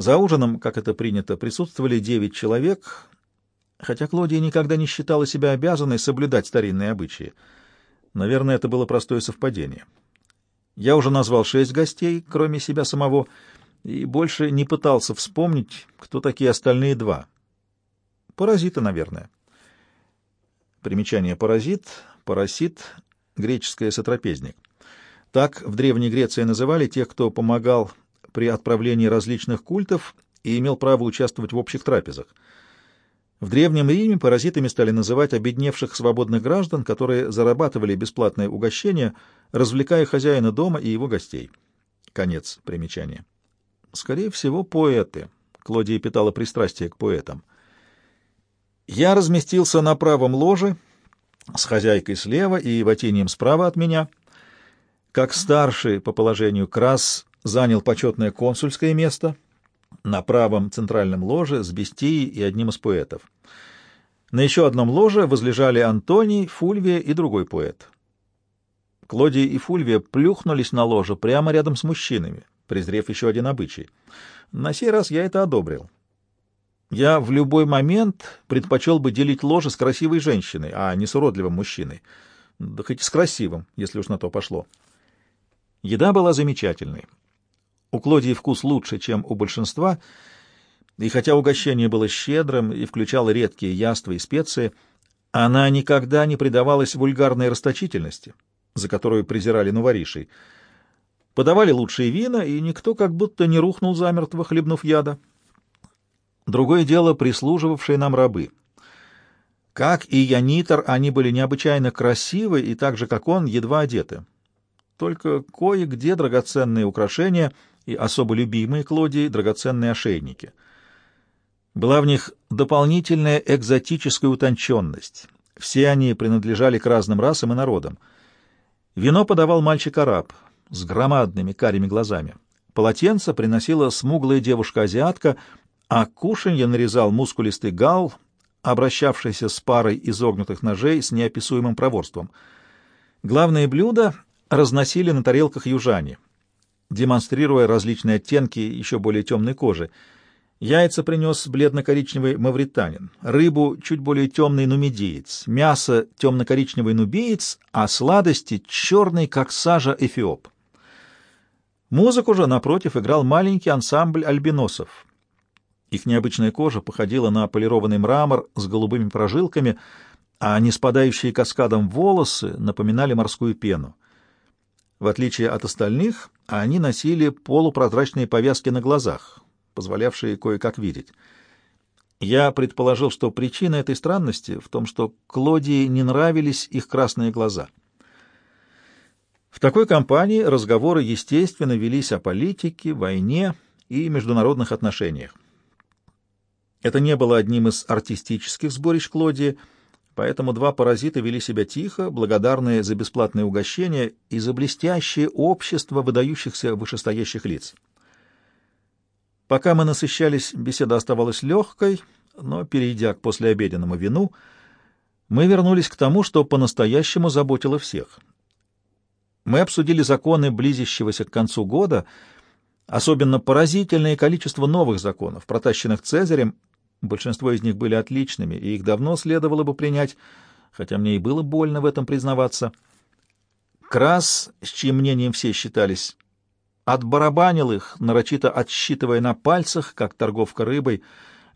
За ужином, как это принято, присутствовали девять человек, хотя Клодия никогда не считала себя обязанной соблюдать старинные обычаи. Наверное, это было простое совпадение. Я уже назвал шесть гостей, кроме себя самого, и больше не пытался вспомнить, кто такие остальные два. Паразиты, наверное. Примечание «паразит», «парасит», греческое «сотрапезник». Так в Древней Греции называли тех, кто помогал при отправлении различных культов и имел право участвовать в общих трапезах. В Древнем Риме паразитами стали называть обедневших свободных граждан, которые зарабатывали бесплатное угощение, развлекая хозяина дома и его гостей. Конец примечания. Скорее всего, поэты. Клодия питала пристрастие к поэтам. Я разместился на правом ложе, с хозяйкой слева и Ватинием справа от меня. Как старший по положению Крас занял почетное консульское место на правом центральном ложе с Бестией и одним из поэтов. На еще одном ложе возлежали Антоний, Фульвия и другой поэт. Клодия и Фульвия плюхнулись на ложе прямо рядом с мужчинами, презрев еще один обычай. На сей раз я это одобрил. Я в любой момент предпочел бы делить ложе с красивой женщиной, а не с уродливым мужчиной. Да хоть с красивым, если уж на то пошло. Еда была замечательной. У Клодии вкус лучше, чем у большинства, и хотя угощение было щедрым и включало редкие яства и специи, она никогда не предавалась вульгарной расточительности, за которую презирали новоришей. Подавали лучшие вина, и никто как будто не рухнул замертво, хлебнув яда. Другое дело — прислуживавшие нам рабы. Как и Янитор, они были необычайно красивы и так же, как он, едва одеты. Только кое-где драгоценные украшения — и особо любимые Клодии драгоценные ошейники. Была в них дополнительная экзотическая утонченность. Все они принадлежали к разным расам и народам. Вино подавал мальчик-араб с громадными карими глазами. Полотенце приносила смуглая девушка-азиатка, а кушанье нарезал мускулистый гал, обращавшийся с парой изогнутых ножей с неописуемым проворством. Главные блюда разносили на тарелках южане — демонстрируя различные оттенки еще более темной кожи. Яйца принес бледно-коричневый мавританин, рыбу чуть более темный нумидиец, мясо темно-коричневый нубиец, а сладости черный, как сажа, эфиоп. Музыку же, напротив, играл маленький ансамбль альбиносов. Их необычная кожа походила на полированный мрамор с голубыми прожилками, а не спадающие каскадом волосы напоминали морскую пену. В отличие от остальных, они носили полупрозрачные повязки на глазах, позволявшие кое-как видеть. Я предположил, что причина этой странности в том, что Клодии не нравились их красные глаза. В такой компании разговоры, естественно, велись о политике, войне и международных отношениях. Это не было одним из артистических сборищ Клодии — поэтому два паразита вели себя тихо, благодарные за бесплатное угощение и за блестящее общество выдающихся вышестоящих лиц. Пока мы насыщались, беседа оставалась легкой, но, перейдя к послеобеденному вину, мы вернулись к тому, что по-настоящему заботило всех. Мы обсудили законы близящегося к концу года, особенно поразительное количество новых законов, протащенных Цезарем Большинство из них были отличными, и их давно следовало бы принять, хотя мне и было больно в этом признаваться. Крас, с чьим мнением все считались, отбарабанил их, нарочито отсчитывая на пальцах, как торговка рыбой,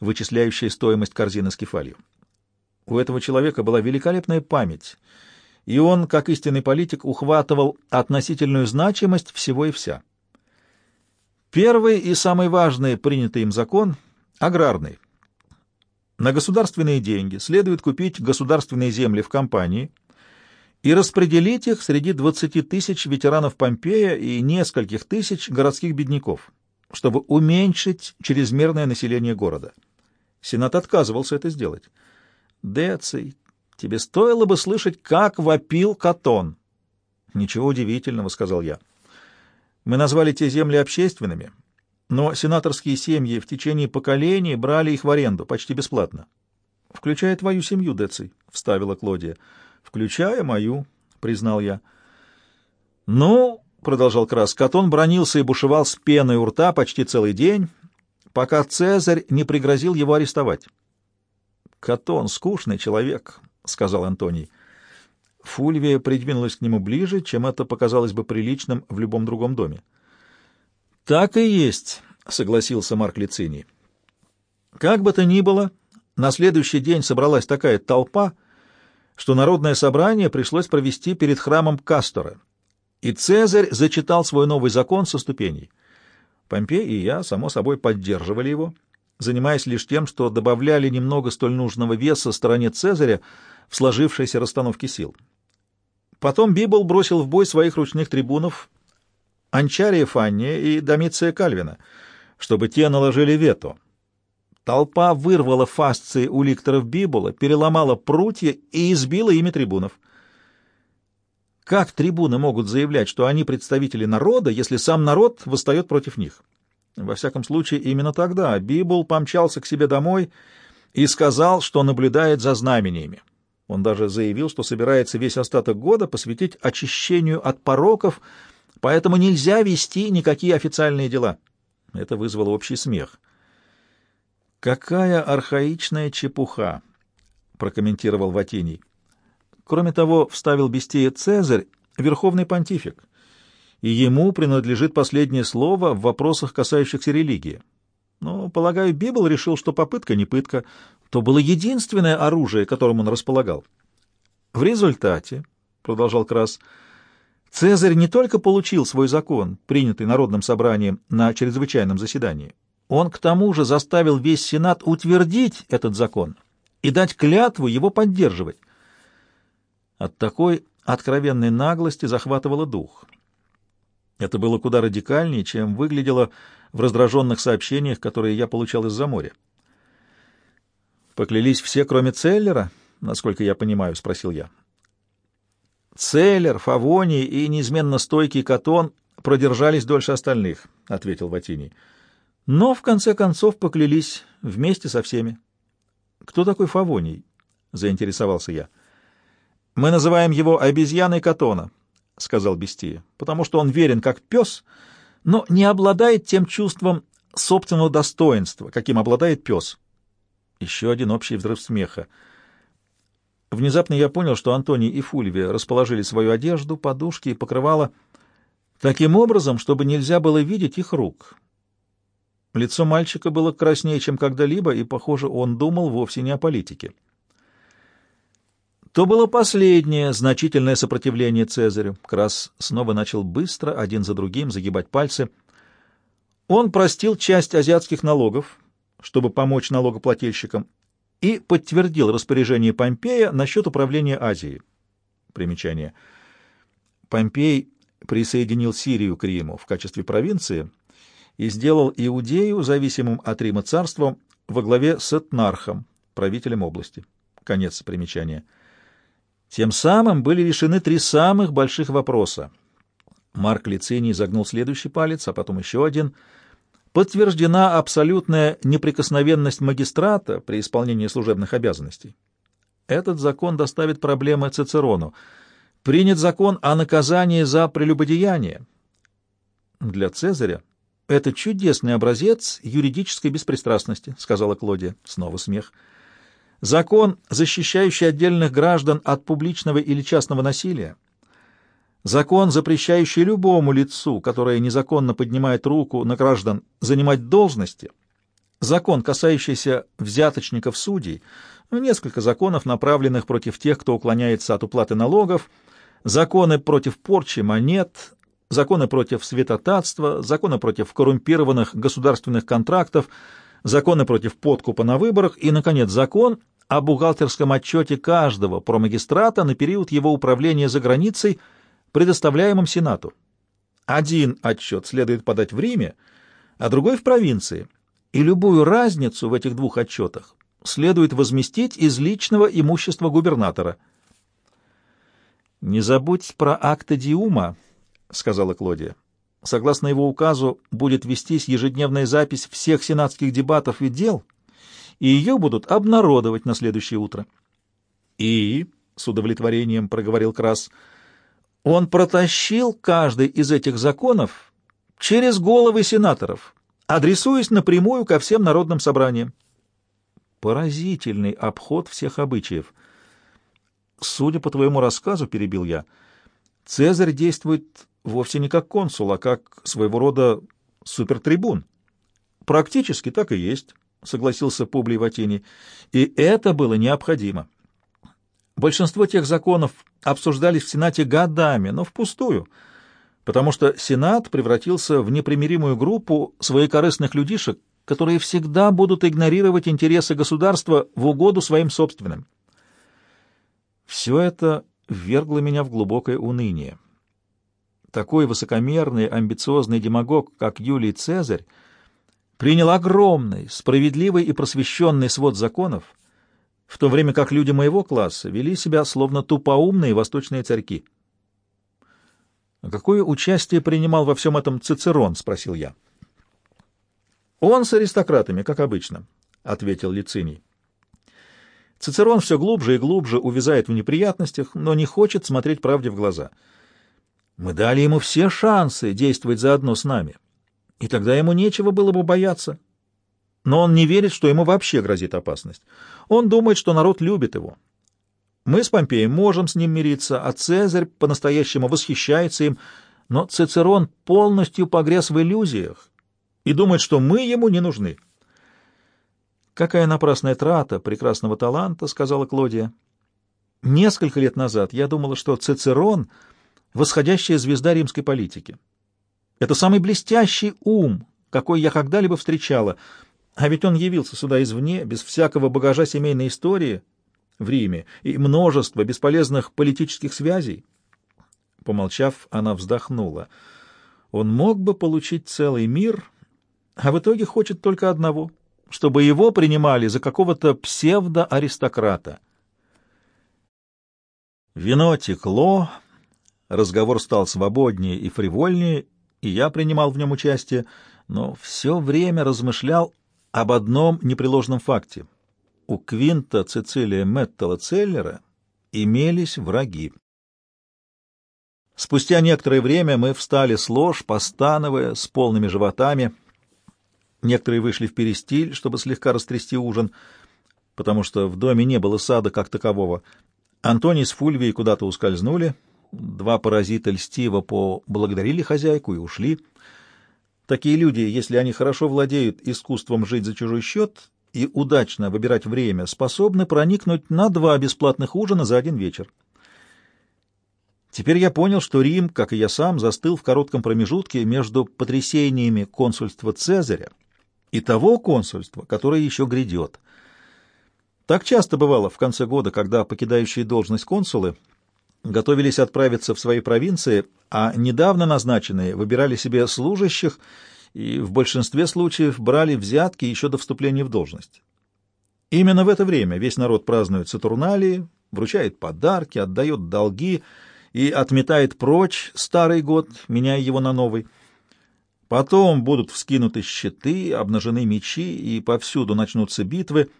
вычисляющая стоимость корзины с кефалью. У этого человека была великолепная память, и он, как истинный политик, ухватывал относительную значимость всего и вся. Первый и самый важный принятый им закон — аграрный. На государственные деньги следует купить государственные земли в компании и распределить их среди 20 тысяч ветеранов Помпея и нескольких тысяч городских бедняков, чтобы уменьшить чрезмерное население города. Сенат отказывался это сделать. «Деций, тебе стоило бы слышать, как вопил Катон». «Ничего удивительного», — сказал я. «Мы назвали те земли общественными» но сенаторские семьи в течение поколений брали их в аренду почти бесплатно. — Включая твою семью, Деций, — вставила Клодия. — Включая мою, — признал я. — Ну, — продолжал Крас, — Катон бронился и бушевал с пеной у рта почти целый день, пока Цезарь не пригрозил его арестовать. «Катон — скучный человек», — сказал Антоний. Фульвия придвинулась к нему ближе, чем это показалось бы приличным в любом другом доме. «Так и есть», — согласился Марк Лициний. «Как бы то ни было, на следующий день собралась такая толпа, что народное собрание пришлось провести перед храмом Кастора, и Цезарь зачитал свой новый закон со ступеней. Помпей и я, само собой, поддерживали его, занимаясь лишь тем, что добавляли немного столь нужного веса стороне Цезаря в сложившейся расстановке сил. Потом Библ бросил в бой своих ручных трибунов Анчария Фанния и Домиция Кальвина, чтобы те наложили вето. Толпа вырвала фасции у ликторов Бибула, переломала прутья и избила ими трибунов. Как трибуны могут заявлять, что они представители народа, если сам народ восстает против них? Во всяком случае, именно тогда Бибул помчался к себе домой и сказал, что наблюдает за знамениями. Он даже заявил, что собирается весь остаток года посвятить очищению от пороков, поэтому нельзя вести никакие официальные дела. Это вызвало общий смех. «Какая архаичная чепуха!» — прокомментировал Ватиний. Кроме того, вставил Бестия Цезарь, верховный понтифик, и ему принадлежит последнее слово в вопросах, касающихся религии. Но, полагаю, Библ решил, что попытка не пытка, то было единственное оружие, которым он располагал. В результате, — продолжал Крас, — Цезарь не только получил свой закон, принятый Народным собранием на чрезвычайном заседании, он к тому же заставил весь Сенат утвердить этот закон и дать клятву его поддерживать. От такой откровенной наглости захватывало дух. Это было куда радикальнее, чем выглядело в раздраженных сообщениях, которые я получал из-за моря. «Поклялись все, кроме Целлера, насколько я понимаю?» — спросил я. «Целлер, Фавоний и неизменно стойкий Катон продержались дольше остальных», — ответил Ватиний. «Но, в конце концов, поклялись вместе со всеми». «Кто такой Фавоний?» — заинтересовался я. «Мы называем его обезьяной Катона», — сказал Бестия, «потому что он верен как пес, но не обладает тем чувством собственного достоинства, каким обладает пес». Еще один общий взрыв смеха. Внезапно я понял, что Антоний и Фульвия расположили свою одежду, подушки и покрывало таким образом, чтобы нельзя было видеть их рук. Лицо мальчика было краснее, чем когда-либо, и, похоже, он думал вовсе не о политике. То было последнее значительное сопротивление Цезарю. Крас снова начал быстро, один за другим, загибать пальцы. Он простил часть азиатских налогов, чтобы помочь налогоплательщикам, и подтвердил распоряжение Помпея насчет управления Азией. Примечание. Помпей присоединил Сирию к Риму в качестве провинции и сделал Иудею зависимым от Рима царством во главе с Этнархом, правителем области. Конец примечания. Тем самым были решены три самых больших вопроса. Марк Лициний загнул следующий палец, а потом еще один — подтверждена абсолютная неприкосновенность магистрата при исполнении служебных обязанностей. Этот закон доставит проблемы Цицерону. Принят закон о наказании за прелюбодеяние. Для Цезаря это чудесный образец юридической беспристрастности, сказала Клодия. Снова смех. Закон, защищающий отдельных граждан от публичного или частного насилия, Закон, запрещающий любому лицу, которое незаконно поднимает руку на граждан, занимать должности. Закон, касающийся взяточников судей. Ну, несколько законов, направленных против тех, кто уклоняется от уплаты налогов. Законы против порчи монет. Законы против святотатства. Законы против коррумпированных государственных контрактов. Законы против подкупа на выборах. И, наконец, закон о бухгалтерском отчете каждого промагистрата на период его управления за границей – предоставляемым Сенату. Один отчет следует подать в Риме, а другой в провинции, и любую разницу в этих двух отчетах следует возместить из личного имущества губернатора. «Не забудь про акта Диума», — сказала Клодия. «Согласно его указу, будет вестись ежедневная запись всех сенатских дебатов и дел, и ее будут обнародовать на следующее утро». «И», — с удовлетворением проговорил Крас, — он протащил каждый из этих законов через головы сенаторов, адресуясь напрямую ко всем народным собраниям. Поразительный обход всех обычаев. Судя по твоему рассказу, перебил я, Цезарь действует вовсе не как консул, а как своего рода супертрибун. Практически так и есть, согласился Публий Ватини, и это было необходимо. Большинство тех законов обсуждались в Сенате годами, но впустую, потому что Сенат превратился в непримиримую группу своекорыстных людишек, которые всегда будут игнорировать интересы государства в угоду своим собственным. Все это ввергло меня в глубокое уныние. Такой высокомерный, амбициозный демагог, как Юлий Цезарь, принял огромный, справедливый и просвещенный свод законов, в то время как люди моего класса вели себя словно тупоумные восточные царьки. «А какое участие принимал во всем этом Цицерон?» — спросил я. «Он с аристократами, как обычно», — ответил Лициний. Цицерон все глубже и глубже увязает в неприятностях, но не хочет смотреть правде в глаза. Мы дали ему все шансы действовать заодно с нами, и тогда ему нечего было бы бояться. Но он не верит, что ему вообще грозит опасность. Он думает, что народ любит его. Мы с Помпеем можем с ним мириться, а Цезарь по-настоящему восхищается им, но Цицерон полностью погряз в иллюзиях и думает, что мы ему не нужны. «Какая напрасная трата прекрасного таланта», — сказала Клодия. «Несколько лет назад я думала, что Цицерон — восходящая звезда римской политики. Это самый блестящий ум, какой я когда-либо встречала, а ведь он явился сюда извне, без всякого багажа семейной истории в Риме и множества бесполезных политических связей». Помолчав, она вздохнула. «Он мог бы получить целый мир, а в итоге хочет только одного — чтобы его принимали за какого-то псевдоаристократа. Вино текло, разговор стал свободнее и фривольнее, и я принимал в нем участие, но все время размышлял об одном непреложном факте. У Квинта Цицилия Меттела Целлера имелись враги. Спустя некоторое время мы встали с лож, постановая, с полными животами — Некоторые вышли в перестиль, чтобы слегка растрясти ужин, потому что в доме не было сада как такового. Антоний с Фульвией куда-то ускользнули, два паразита льстиво поблагодарили хозяйку и ушли. Такие люди, если они хорошо владеют искусством жить за чужой счет и удачно выбирать время, способны проникнуть на два бесплатных ужина за один вечер. Теперь я понял, что Рим, как и я сам, застыл в коротком промежутке между потрясениями консульства Цезаря и того консульства, которое еще грядет. Так часто бывало в конце года, когда покидающие должность консулы готовились отправиться в свои провинции, а недавно назначенные выбирали себе служащих и в большинстве случаев брали взятки еще до вступления в должность. Именно в это время весь народ празднует Сатурналии, вручает подарки, отдает долги и отметает прочь старый год, меняя его на новый – Потом будут вскинуты щиты, обнажены мечи, и повсюду начнутся битвы,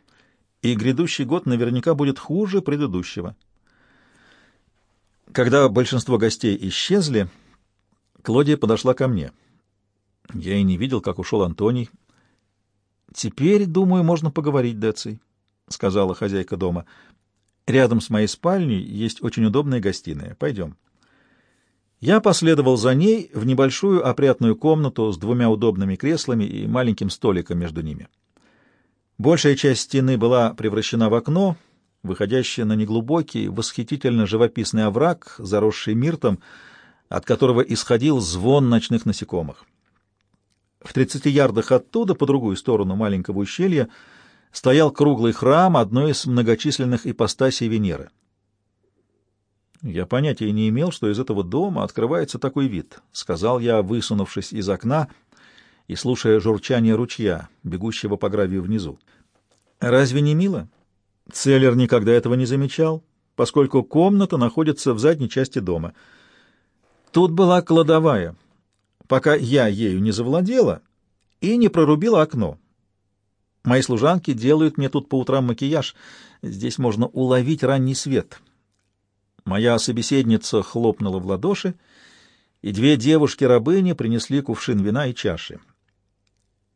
и грядущий год наверняка будет хуже предыдущего. Когда большинство гостей исчезли, Клодия подошла ко мне. Я и не видел, как ушел Антоний. «Теперь, думаю, можно поговорить, Деций», — сказала хозяйка дома. «Рядом с моей спальней есть очень удобная гостиная. Пойдем». Я последовал за ней в небольшую опрятную комнату с двумя удобными креслами и маленьким столиком между ними. Большая часть стены была превращена в окно, выходящее на неглубокий, восхитительно живописный овраг, заросший миртом, от которого исходил звон ночных насекомых. В тридцати ярдах оттуда, по другую сторону маленького ущелья, стоял круглый храм одной из многочисленных ипостасей Венеры — «Я понятия не имел, что из этого дома открывается такой вид», — сказал я, высунувшись из окна и слушая журчание ручья, бегущего по гравию внизу. «Разве не мило?» Целлер никогда этого не замечал, поскольку комната находится в задней части дома. Тут была кладовая, пока я ею не завладела и не прорубила окно. Мои служанки делают мне тут по утрам макияж. Здесь можно уловить ранний свет». Моя собеседница хлопнула в ладоши, и две девушки-рабыни принесли кувшин вина и чаши.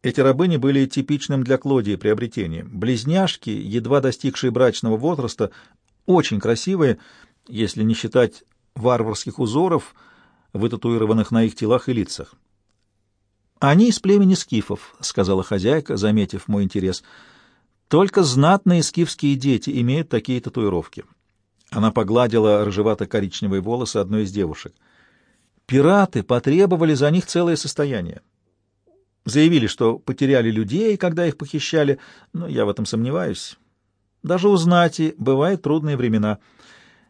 Эти рабыни были типичным для Клодии приобретением. Близняшки, едва достигшие брачного возраста, очень красивые, если не считать варварских узоров, вытатуированных на их телах и лицах. «Они из племени скифов», — сказала хозяйка, заметив мой интерес. «Только знатные скифские дети имеют такие татуировки». Она погладила рыжевато-коричневые волосы одной из девушек. «Пираты потребовали за них целое состояние. Заявили, что потеряли людей, когда их похищали, но я в этом сомневаюсь. Даже у знати бывают трудные времена.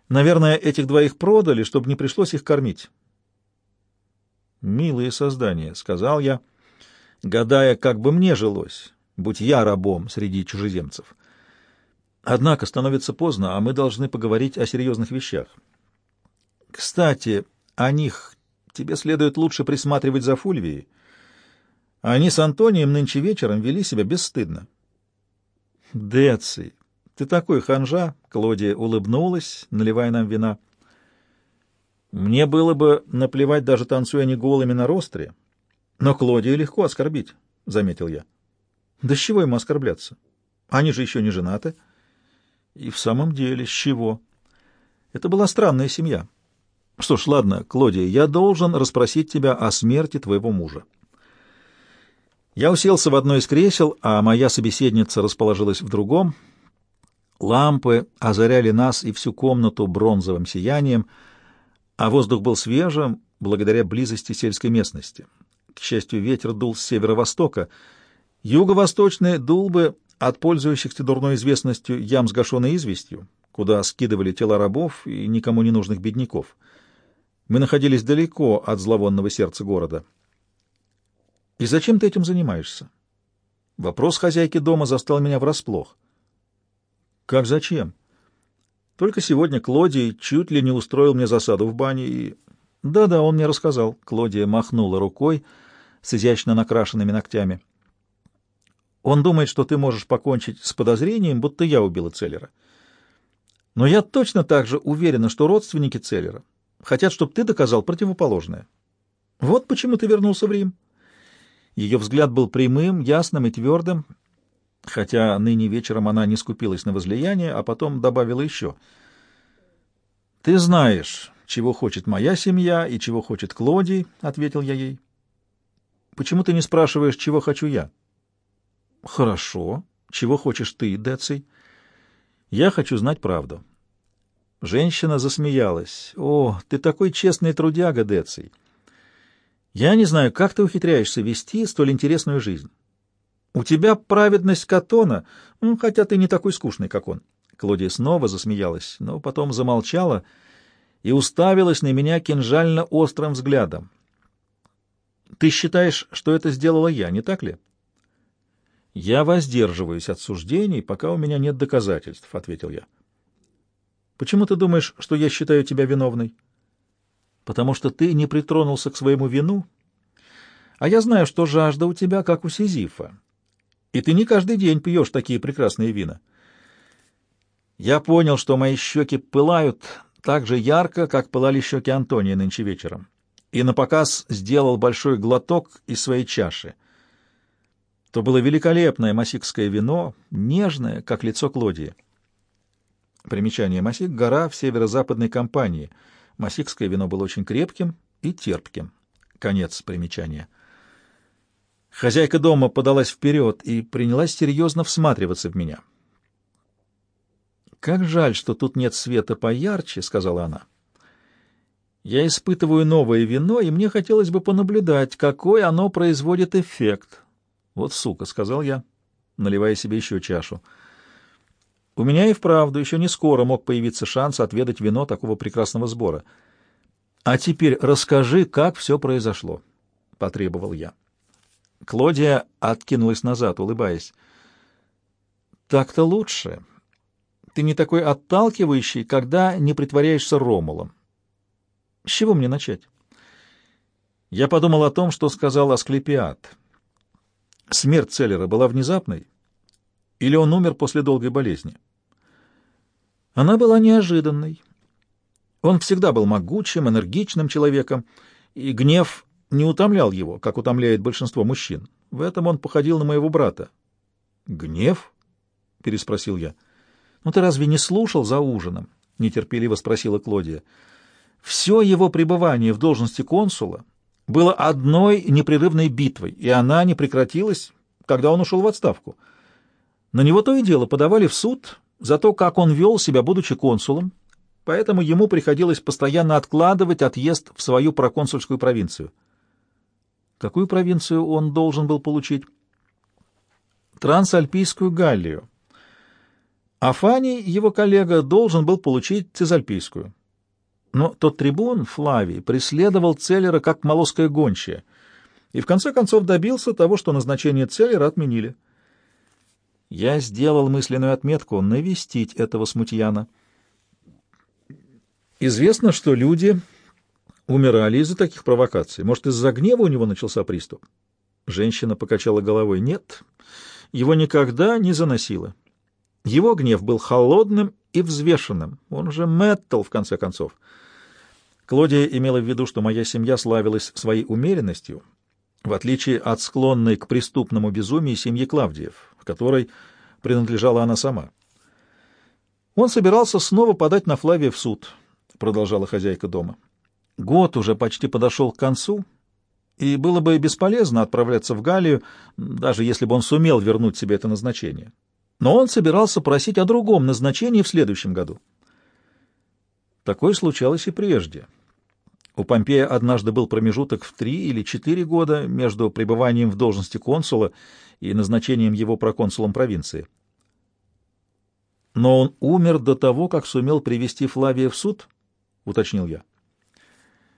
Наверное, этих двоих продали, чтобы не пришлось их кормить». «Милые создания», — сказал я, гадая, как бы мне жилось, будь я рабом среди чужеземцев. Однако становится поздно, а мы должны поговорить о серьезных вещах. Кстати, о них тебе следует лучше присматривать за Фульвией. Они с Антонием нынче вечером вели себя бесстыдно. Деций, ты такой ханжа, — Клодия улыбнулась, наливая нам вина. Мне было бы наплевать, даже танцуя не голыми на ростре, но Клодию легко оскорбить, — заметил я. Да с чего ему оскорбляться? Они же еще не женаты. И в самом деле, с чего? Это была странная семья. Что ж, ладно, Клодия, я должен расспросить тебя о смерти твоего мужа. Я уселся в одно из кресел, а моя собеседница расположилась в другом. Лампы озаряли нас и всю комнату бронзовым сиянием — а воздух был свежим благодаря близости сельской местности. К счастью, ветер дул с северо-востока. Юго-восточный дул бы от пользующихся дурной известностью ям с гашеной известью, куда скидывали тела рабов и никому не нужных бедняков. Мы находились далеко от зловонного сердца города. «И зачем ты этим занимаешься?» Вопрос хозяйки дома застал меня врасплох. «Как зачем?» Только сегодня Клодий чуть ли не устроил мне засаду в бане и... Да-да, он мне рассказал. Клодия махнула рукой с изящно накрашенными ногтями. Он думает, что ты можешь покончить с подозрением, будто я убила Целлера. Но я точно так же уверена, что родственники Целлера хотят, чтобы ты доказал противоположное. Вот почему ты вернулся в Рим. Ее взгляд был прямым, ясным и твердым, хотя ныне вечером она не скупилась на возлияние, а потом добавила еще. «Ты знаешь, чего хочет моя семья и чего хочет Клодий», — ответил я ей. «Почему ты не спрашиваешь, чего хочу я?» «Хорошо. Чего хочешь ты, Деций?» «Я хочу знать правду». Женщина засмеялась. «О, ты такой честный трудяга, Деций! Я не знаю, как ты ухитряешься вести столь интересную жизнь. У тебя праведность Катона, ну, хотя ты не такой скучный, как он. Клодия снова засмеялась, но потом замолчала и уставилась на меня кинжально-острым взглядом. Ты считаешь, что это сделала я, не так ли? Я воздерживаюсь от суждений, пока у меня нет доказательств, ответил я. Почему ты думаешь, что я считаю тебя виновной? Потому что ты не притронулся к своему вину, а я знаю, что жажда у тебя, как у Сизифа и ты не каждый день пьешь такие прекрасные вина. Я понял, что мои щеки пылают так же ярко, как пылали щеки Антония нынче вечером, и на показ сделал большой глоток из своей чаши. То было великолепное масикское вино, нежное, как лицо Клодии. Примечание Масик — гора в северо-западной компании. Масикское вино было очень крепким и терпким. Конец примечания. Хозяйка дома подалась вперед и принялась серьезно всматриваться в меня. «Как жаль, что тут нет света поярче», — сказала она. «Я испытываю новое вино, и мне хотелось бы понаблюдать, какой оно производит эффект». «Вот сука», — сказал я, наливая себе еще чашу. «У меня и вправду еще не скоро мог появиться шанс отведать вино такого прекрасного сбора. А теперь расскажи, как все произошло», — потребовал я. Клодия откинулась назад, улыбаясь. «Так-то лучше. Ты не такой отталкивающий, когда не притворяешься Ромулом. С чего мне начать?» Я подумал о том, что сказал Асклепиад. Смерть Целлера была внезапной, или он умер после долгой болезни? Она была неожиданной. Он всегда был могучим, энергичным человеком, и гнев не утомлял его, как утомляет большинство мужчин. В этом он походил на моего брата. «Гнев?» — переспросил я. «Ну ты разве не слушал за ужином?» — нетерпеливо спросила Клодия. «Все его пребывание в должности консула было одной непрерывной битвой, и она не прекратилась, когда он ушел в отставку. На него то и дело подавали в суд за то, как он вел себя, будучи консулом, поэтому ему приходилось постоянно откладывать отъезд в свою проконсульскую провинцию. Какую провинцию он должен был получить? Трансальпийскую Галлию. Афаний, его коллега, должен был получить Цезальпийскую. Но тот трибун, Флавий, преследовал Целлера как молоская гончая, и в конце концов добился того, что назначение Целлера отменили. Я сделал мысленную отметку навестить этого смутьяна. Известно, что люди умирали из-за таких провокаций. Может, из-за гнева у него начался приступ? Женщина покачала головой. Нет, его никогда не заносило. Его гнев был холодным и взвешенным. Он же Мэттл, в конце концов. Клодия имела в виду, что моя семья славилась своей умеренностью, в отличие от склонной к преступному безумию семьи Клавдиев, которой принадлежала она сама. Он собирался снова подать на Флавия в суд, продолжала хозяйка дома. Год уже почти подошел к концу, и было бы бесполезно отправляться в Галлию, даже если бы он сумел вернуть себе это назначение. Но он собирался просить о другом назначении в следующем году. Такое случалось и прежде. У Помпея однажды был промежуток в три или четыре года между пребыванием в должности консула и назначением его проконсулом провинции. Но он умер до того, как сумел привести Флавия в суд, — уточнил я. —